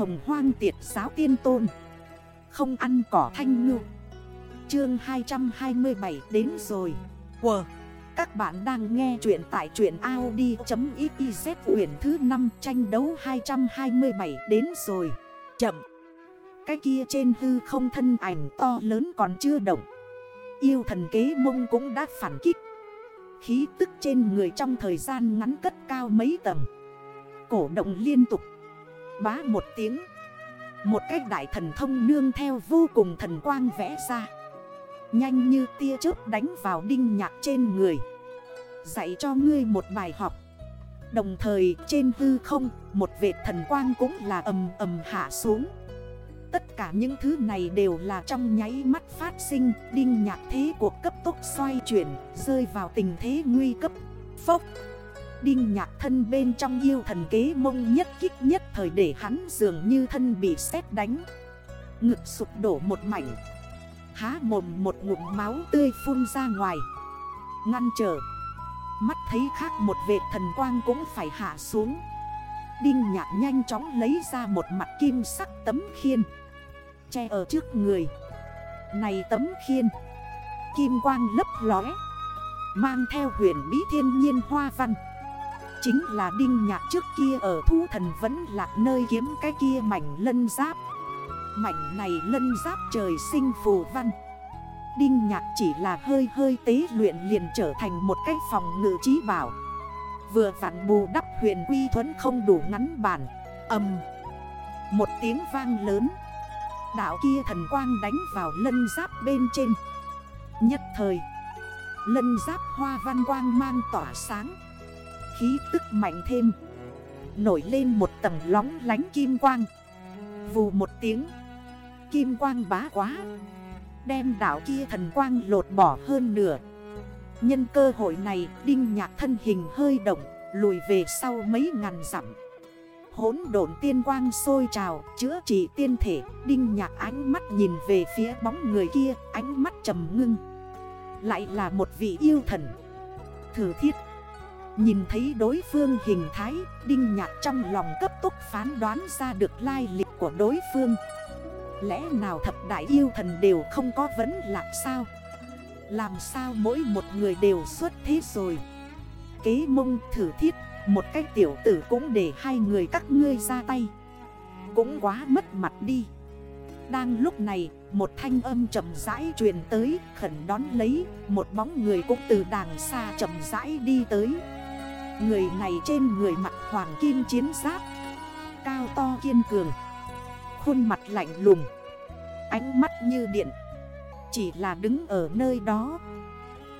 hồng hoang tiệt giáo tiên tôn. Không ăn cỏ thanh ngư. Chương 227 đến rồi. Wow Các bạn đang nghe chuyện tại chuyện Audi.xyz quyển thứ 5 tranh đấu 227 đến rồi. Chậm. Cái kia trên hư không thân ảnh to lớn còn chưa động. Yêu thần kế mông cũng đã phản kích. Khí tức trên người trong thời gian ngắn cất cao mấy tầng. Cổ động liên tục. Bá một tiếng. Một cách đại thần thông nương theo vô cùng thần quang vẽ ra. Nhanh như tia chớp đánh vào đinh nhạc trên người. Dạy cho ngươi một bài học. Đồng thời trên hư không, Một vệt thần quang cũng là ầm ầm hạ xuống. Tất cả những thứ này đều là trong nháy mắt phát sinh, Đinh nhạc thế cuộc cấp tốc xoay chuyển, Rơi vào tình thế nguy cấp. Phốc! Đinh nhạc thân bên trong yêu thần kế mông nhất kích nhất thời để hắn dường như thân bị sét đánh. Ngực sụp đổ một mảnh. Há mồm một ngụm máu tươi phun ra ngoài. Ngăn trở. Mắt thấy khác một vệ thần quang cũng phải hạ xuống. Đinh nhạc nhanh chóng lấy ra một mặt kim sắc tấm khiên. Che ở trước người. Này tấm khiên. Kim quang lấp lóe. Mang theo huyền bí thiên nhiên hoa văn. Chính là đinh nhạc trước kia ở thu thần vẫn lạc nơi kiếm cái kia mảnh lân giáp. Mảnh này lân giáp trời sinh phù văn. Đinh nhạc chỉ là hơi hơi tế luyện liền trở thành một cái phòng ngự trí bảo. Vừa vặn bù đắp huyền quy thuẫn không đủ ngắn bản. Âm. Một tiếng vang lớn. Đạo kia thần quang đánh vào lân giáp bên trên. Nhất thời, Lân giáp hoa văn quang mang tỏa sáng. Khí tức mạnh thêm. Nổi lên một tầng lóng lánh kim quang. Vù một tiếng, Kim quang bá quá. Đem đảo kia thần quang lột bỏ hơn nửa. Nhân cơ hội này, Đinh nhạc thân hình hơi động, Lùi về sau mấy ngàn dặm. Hốn độn tiên quang sôi trào, Chữa trị tiên thể. Đinh nhạc ánh mắt nhìn về phía bóng người kia, Ánh mắt trầm ngưng. Lại là một vị yêu thần. Thử thiết Nhìn thấy đối phương hình thái, Đinh nhạc trong lòng cấp tốc phán đoán ra được lai lịch của đối phương. Lẽ nào thập đại yêu thần đều không có vấn lạc sao? Làm sao mỗi một người đều xuất thế rồi? Kế mông thử thiết, Một cái tiểu tử cũng để hai người các ngươi ra tay. Cũng quá mất mặt đi. Đang lúc này, một thanh âm chậm rãi truyền tới, Khẩn đón lấy, Một bóng người cũng từ đàng xa chậm rãi đi tới. Người này trên người mặt hoàng kim chiến giáp Cao to kiên cường Khuôn mặt lạnh lùng Ánh mắt như điện Chỉ là đứng ở nơi đó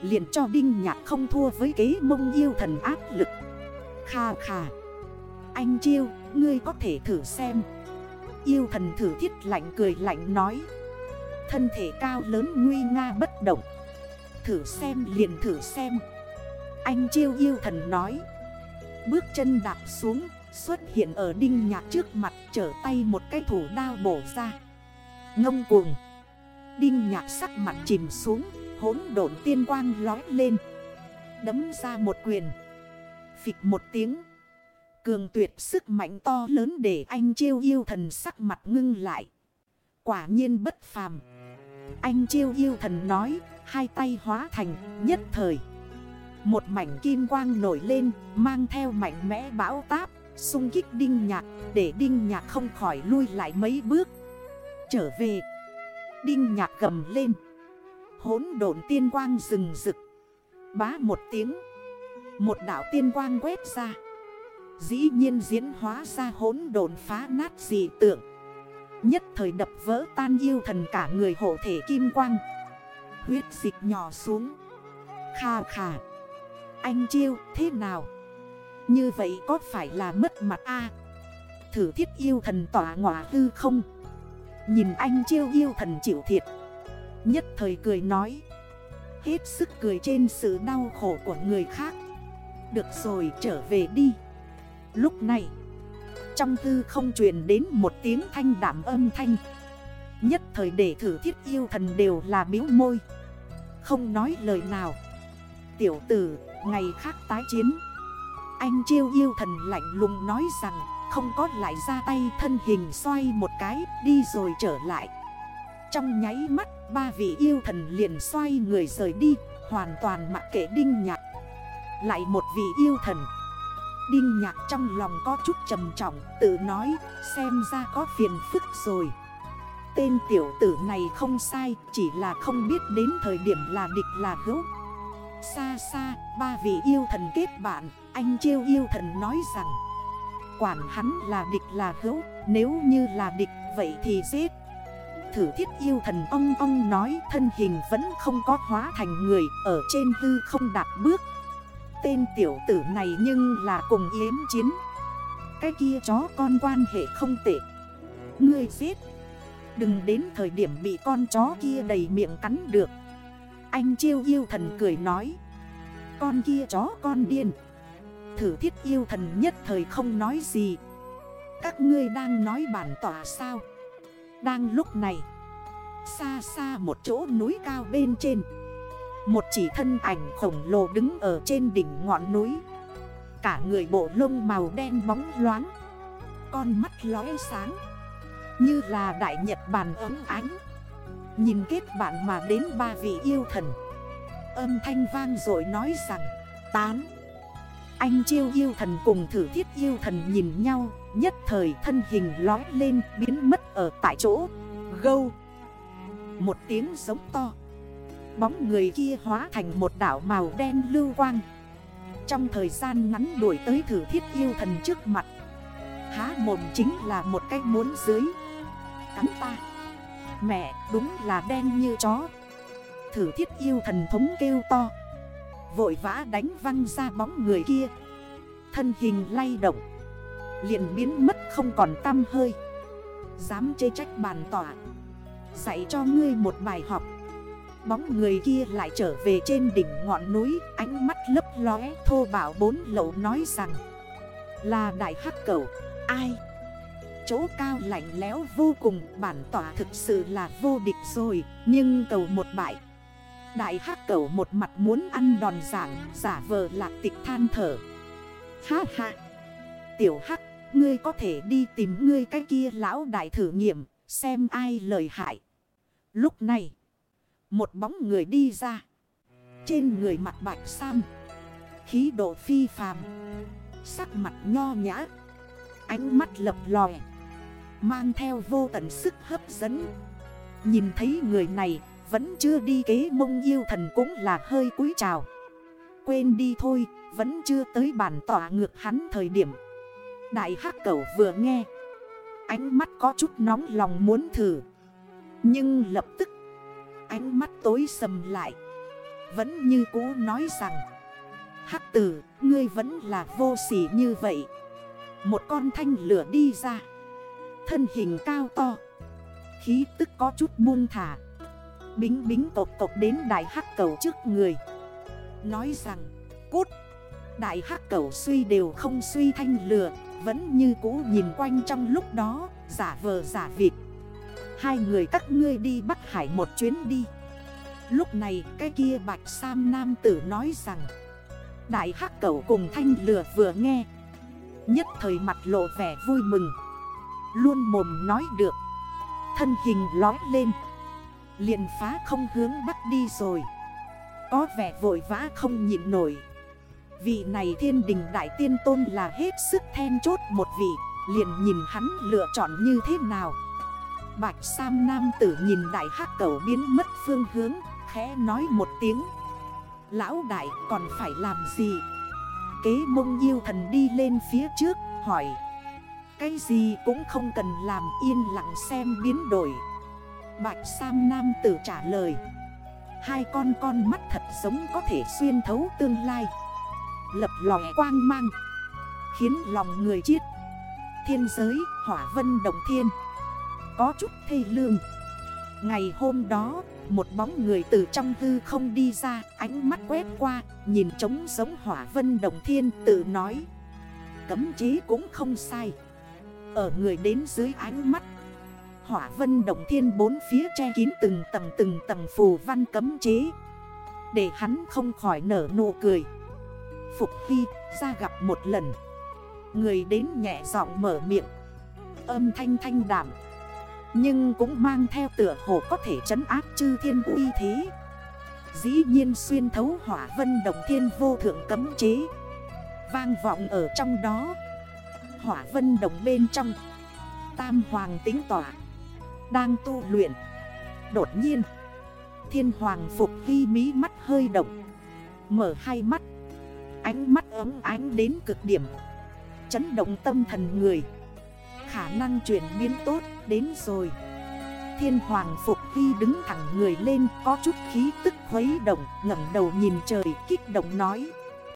Liền cho Đinh Nhạc không thua với kế mông yêu thần áp lực. Kha kha Anh Chiêu, ngươi có thể thử xem. Yêu thần thử thiết lạnh cười lạnh nói Thân thể cao lớn nguy nga bất động. Thử xem liền thử xem. Anh Chiêu yêu thần nói. Bước chân đạp xuống, Xuất hiện ở đinh nhạc trước mặt, Trở tay một cái thủ đao bổ ra. Ngông cuồng. Đinh nhạc sắc mặt chìm xuống Hốn độn tiên quang lói lên. Đấm ra một quyền. Phịch một tiếng. Cường tuyệt sức mạnh to lớn để anh chiêu yêu thần sắc mặt ngưng lại. Quả nhiên bất phàm. Anh chiêu yêu thần nói, Hai tay hóa thành, nhất thời một mảnh kim quang nổi lên, Mang theo mạnh mẽ bão táp, Xung kích đinh nhạc, Để đinh nhạc không khỏi lui lại mấy bước. Trở về, Đinh nhạc gầm lên. Hốn độn tiên quang rừng rực. Bá một tiếng, Một đảo tiên quang quét ra. Dĩ nhiên diễn hóa ra hốn độn phá nát dị tượng. Nhất thời đập vỡ tan yêu thần cả người hộ thể kim quang. Huyết dịch nhỏ xuống. Kha khà anh chiêu, thế nào? Như vậy có phải là mất mặt a? Thử thiết yêu thần tỏa ngọa hư không? Nhìn anh chiêu yêu thần chịu thiệt. Nhất thời cười nói. Hết sức cười trên sự đau khổ của người khác. Được rồi, trở về đi. Lúc này, Trong tư không truyền đến một tiếng thanh đảm âm thanh. Nhất thời để thử thiết yêu thần đều là biếu môi. Không nói lời nào. Tiểu tử Ngày khác tái chiến. Anh chiêu yêu thần lạnh lùng nói rằng, không có lại ra tay thân hình xoay một cái, đi rồi trở lại. Trong nháy mắt, ba vị yêu thần liền xoay người rời đi, Hoàn toàn mặc kệ đinh nhạc. Lại một vị yêu thần. Đinh nhạc trong lòng có chút trầm trọng, Tự nói, xem ra có phiền phức rồi. Tên tiểu tử này không sai, Chỉ là không biết đến thời điểm là địch là hữu. Xa xa, ba vị yêu thần kết bạn, Anh trêu yêu thần nói rằng, Quản hắn là địch là hữu, Nếu như là địch, vậy thì giết. Thử thiết yêu thần ong ong nói, Thân hình vẫn không có hóa thành người, Ở trên hư không đạp bước. Tên tiểu tử này nhưng là cùng yếm chiến. Cái kia chó con quan hệ không tệ. Ngươi giết. Đừng đến thời điểm bị con chó kia đầy miệng cắn được. Anh chiêu yêu thần cười nói. Con kia chó con điên. Thử thiết yêu thần nhất thời không nói gì. Các ngươi đang nói bản tỏa sao? Đang lúc này, Xa xa một chỗ núi cao bên trên, Một chỉ thân ảnh khổng lồ đứng ở trên đỉnh ngọn núi. Cả người bộ lông màu đen bóng loáng, Con mắt lóe sáng, Như là đại nhật bàn ấm ánh. Nhìn kết bạn mà đến ba vị yêu thần. Âm thanh vang rồi nói rằng, Tán. Anh chiêu yêu thần cùng thử thiết yêu thần nhìn nhau, Nhất thời thân hình lói lên biến mất ở tại chỗ. Gâu. Một tiếng giống to. Bóng người kia hóa thành một đảo màu đen lưu quang. Trong thời gian ngắn đuổi tới thử thiết yêu thần trước mặt, Há mồm chính là một cái muốn dưới. Cắn ta. Mẹ, đúng là đen như chó. Thử thiết yêu thần thống kêu to. Vội vã đánh văng ra bóng người kia. Thân hình lay động. Liền biến mất không còn tăm hơi. Dám chê trách bàn tỏa Dạy cho ngươi một bài học. Bóng người kia lại trở về trên đỉnh ngọn núi, Ánh mắt lấp lóe, thô bảo bốn lậu nói rằng, Là đại hắc cầu. Ai? Chỗ cao lạnh lẽo vô cùng, Bản tỏa thực sự là vô địch rồi, Nhưng cầu một bại. Đại hắc cầu một mặt muốn ăn đòn giảng, Giả vờ lạc tịch than thở. Ha ha! Tiểu hắc, Ngươi có thể đi tìm ngươi cái kia lão đại thử nghiệm, Xem ai lời hại. Lúc này, Một bóng người đi ra. Trên người mặt bạch sam, Khí độ phi phàm, Sắc mặt nho nhã, Ánh mắt lập lòi Mang theo vô tận sức hấp dẫn. Nhìn thấy người này, Vẫn chưa đi kế mông yêu thần cũng là hơi cúi trào Quên đi thôi, Vẫn chưa tới bản tỏa ngược hắn thời điểm. Đại hắc cẩu vừa nghe, Ánh mắt có chút nóng lòng muốn thử. Nhưng lập tức, Ánh mắt tối sầm lại. Vẫn như cũ nói rằng, Hắc tử, Ngươi vẫn là vô sỉ như vậy. Một con thanh lửa đi ra. Thân hình cao to. Khí tức có chút buông thả. Bính bính tộc tộc đến đại hắc cầu trước người. Nói rằng Cút! Đại hắc cầu suy đều không suy thanh lừa, Vẫn như cũ nhìn quanh trong lúc đó Giả vờ giả vịt. Hai người các ngươi đi Bắc Hải một chuyến đi. Lúc này cái kia bạch sam nam tử nói rằng Đại hắc cầu cùng thanh lừa vừa nghe. Nhất thời mặt lộ vẻ vui mừng. Luôn mồm nói được. Thân hình lói lên. Liền phá không hướng bắc đi rồi. Có vẻ vội vã không nhịn nổi. Vị này thiên đình đại tiên tôn là hết sức then chốt một vị. Liền nhìn hắn lựa chọn như thế nào. Bạch Sam Nam tử nhìn đại hắc cầu biến mất phương hướng, Khẽ nói một tiếng. Lão đại, còn phải làm gì? Kế mông yêu thần đi lên phía trước, hỏi. Cái gì cũng không cần làm, yên lặng xem biến đổi. Bạch Sam Nam tử trả lời. Hai con con mắt thật giống có thể xuyên thấu tương lai. Lập lòe quang mang, Khiến lòng người chiết Thiên giới, hỏa vân đồng thiên, Có chút thê lương. Ngày hôm đó, Một bóng người từ trong hư không đi ra, Ánh mắt quét qua, Nhìn trống giống hỏa vân đồng thiên, tự nói. Cấm chí cũng không sai. Ở người đến dưới ánh mắt. Hỏa vân động thiên bốn phía che kín từng tầng từng tầng phù văn cấm chế. Để hắn không khỏi nở nụ cười. Phục Hy, ra gặp một lần. Người đến nhẹ giọng mở miệng. Âm thanh thanh đảm Nhưng cũng mang theo tựa hồ có thể trấn áp chư thiên uy thế. Dĩ nhiên xuyên thấu hỏa vân động thiên vô thượng cấm chế. Vang vọng ở trong đó. Hỏa vân đồng bên trong. Tam hoàng tính tỏa. Đang tu luyện. Đột nhiên, Thiên hoàng phục ghi mí mắt hơi động. Mở hai mắt. Ánh mắt ấm ánh đến cực điểm. Chấn động tâm thần người. Khả năng chuyển biến tốt đến rồi. Thiên hoàng phục ghi đứng thẳng người lên, Có chút khí tức khuấy động, ngẩng đầu nhìn trời, kích động nói.